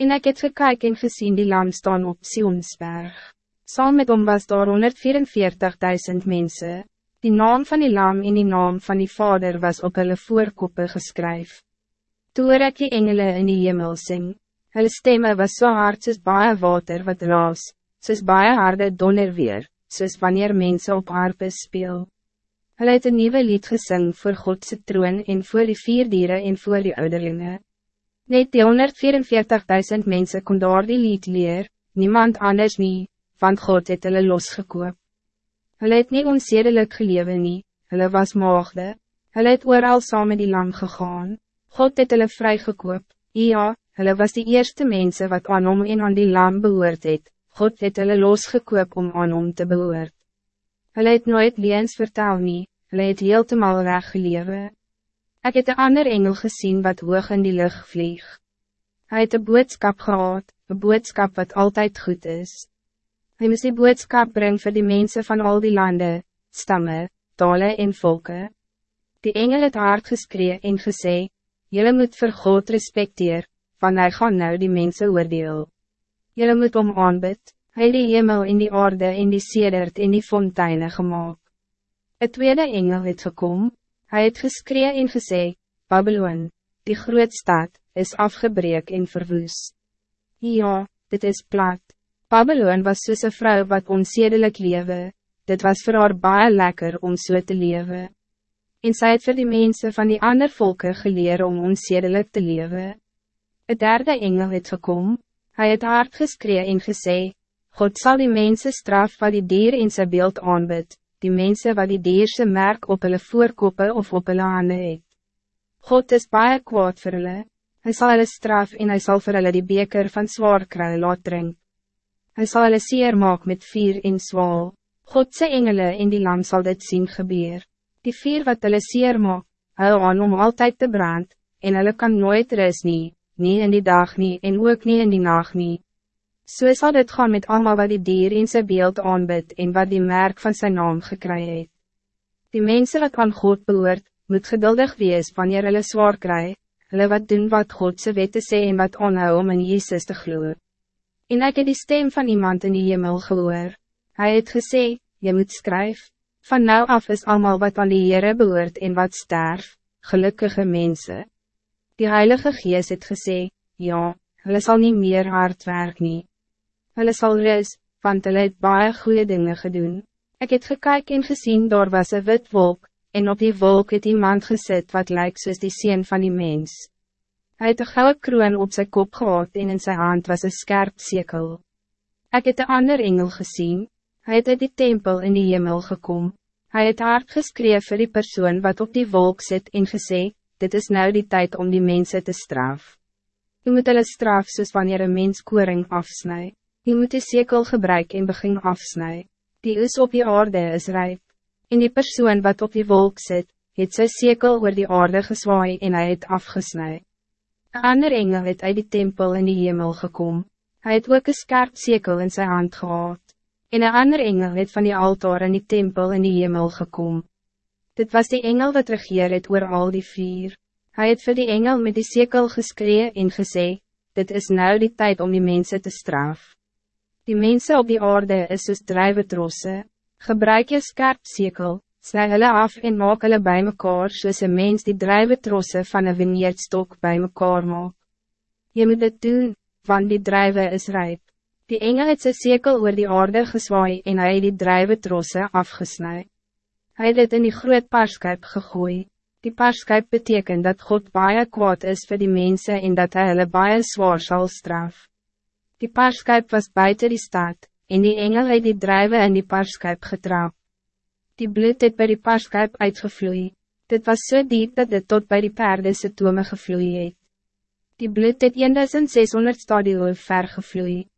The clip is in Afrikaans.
En ik het gekyk en gezien die lam staan op Sionsberg. Saam met hom was daar 144.000 mensen. Die naam van die lam en die naam van die vader was op hulle voorkoppe geskryf. Toe hoor ek die engele in die hemel sing. Hulle stemme was so hard soos baie water wat raas, soos baie harde donderweer, soos wanneer mensen op harpe speel. Hulle het een nieuwe lied gesing voor Godse troon en voor die vier dieren en voor die ouderlinge. Net die 144.000 mensen kon daar die lied leer, niemand anders nie, want God het hulle losgekoop. Hulle het nie onzedelijk gelewe nie, hulle was maagde, hulle het ooral saam met die lam gegaan, God het hulle vrygekoop, ja, hulle was die eerste mensen wat aan hom en aan die lam behoort het, God het hulle losgekoop om aan hom te behoort. Hulle het nooit leens vertel nie, hulle het heeltemal reg gelewe. Ik heb een ander engel gezien wat hoog in die lucht vlieg. Hij het een boodskap gehad, een boodskap wat altijd goed is. Hij moest die boodskap brengen voor die mensen van al die landen, stammen, talen en volken. Die engel het hard geskree en gesê, Jullie moet voor God respecteer, van hij gaan nou die mensen oordeel. Jullie moet om aanbid, hy die hemel in die aarde en die sedert in die fonteine gemaakt. Het tweede engel het gekomen. Hij het geskree en gesê, Babylon, die groot stad, is afgebreek en verwoes. Ja, dit is plat. Babylon was soos een vrou wat onzedelijk lewe, dit was voor haar baie lekker om so te lewe. En sy het vir die mensen van die ander volken geleer om onzedelijk te lewe. Het derde engel het gekom, hij het hard geskree en gesê, God zal die mensen straf wat die dier in zijn beeld aanbid, die mensen wat die dierse merk op hulle voorkoppe of op hulle hande het. God is baie kwaad vir hulle, hy sal hulle straf en hy sal vir hulle die beker van zwaar kry laat drink. Hy sal hulle seer maak met vier en zwaal, Godse engele en die lam zal dit zien gebeur. Die vier wat hulle seer maak, hou aan om altijd te brand, en hulle kan nooit res nie, nie in die dag nie en ook nie in die nacht nie. So sal dit gaan met allemaal wat die dier in zijn beeld aanbid en wat die merk van zijn naam gekry het. Die mensen wat aan God behoort, moet geduldig wees wanneer hulle zwaar kry, hulle wat doen wat Godse wette sê en wat aanhou om in Jezus te gloeien. En ek het die stem van iemand in die hemel gehoor. Hij het gesê, je moet skryf, van nou af is allemaal wat aan die Heere behoort en wat sterf, gelukkige mensen. Die Heilige Gees het gesê, ja, hulle sal niet meer hard werk nie hulle sal ris, want hulle het baie goede dingen gedoen. Ik het gekyk en gezien daar was een wit wolk, en op die wolk het iemand gezet wat lijkt soos die sien van die mens. Hij het een gouden kroon op zijn kop gehad en in zijn hand was een scherp sekel. Ik het een ander engel gezien, hij het uit die tempel in die hemel gekom. Hij het hard geskreef vir die persoon wat op die wolk zit en gesê, dit is nou die tijd om die mensen te straf. Je moet hulle straf soos wanneer een mens koring afsnijdt. Je moet die sekel gebruik en begin afsnij. Die is op die aarde is rijp. En die persoon wat op die wolk zit, het sy sekel oor die aarde geswaai en hij het afgesnij. Een ander engel het uit die tempel in die hemel gekom. Hij het ook een scherp sekel in zijn hand gehad. En een ander engel het van die altaar in die tempel in die hemel gekom. Dit was die engel wat regeer het oor al die vier. Hij het voor die engel met die sekel geskree en gesê, dit is nou die tijd om die mensen te straffen. Die mensen op die aarde is soos drijvetrosse. Gebruik je scherp sekel, sly hulle af en maak hulle bij mekaar soos een mens die drijvetrosse van een vinierstok bij mekaar maak. Je moet dit doen, want die drijve is rijp. Die engel het sy sekel oor die aarde geswaai en hy het die drijvetrosse afgesnij. Hij het dit in die groot paarskuip gegooi. Die paarskuip betekent dat God baie kwaad is voor die mensen en dat hij hulle baie zwaar zal straf. Die paarskuip was buiten die stad, en die engel het die drijven in die paarskuip getrap. Die bloed het bij die paarskuip uitgevloeid. Dit was zo so diep dat dit tot bij die perde se tome gevloeid het. Die bloed het 1600 stadioe ver gevloeid.